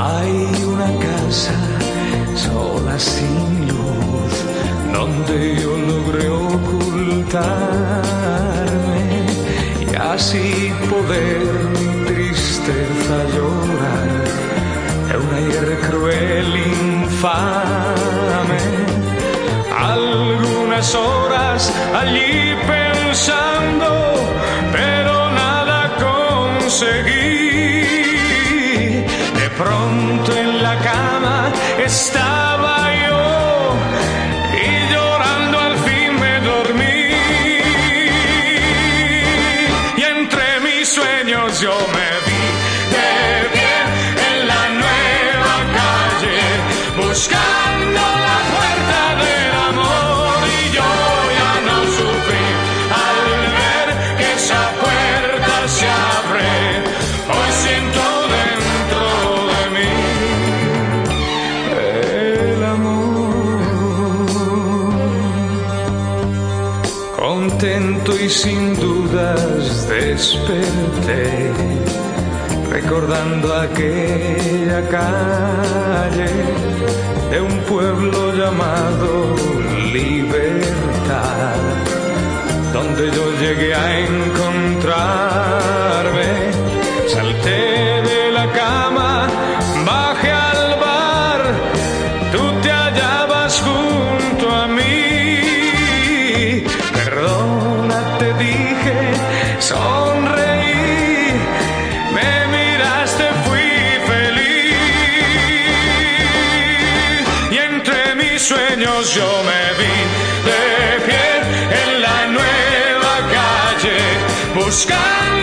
Hay una casa sola sin luz donde yo logré ocultarme y así poder mi tristeza llorar de un aire cruel infame. Algunas horas allí pensando, pero nada conseguí. Pronto en la cama estaba yo y llorando al fin me dormí. Y entre mis sueños yo me Contento y sin dudas desperté, recordando aquella calle de un pueblo llamado Libertad, donde yo llegué a encontrarme. Sonreí, me miraste, fui feliz. Y entre mis sueños yo me vi de pie en la nueva calle, buscando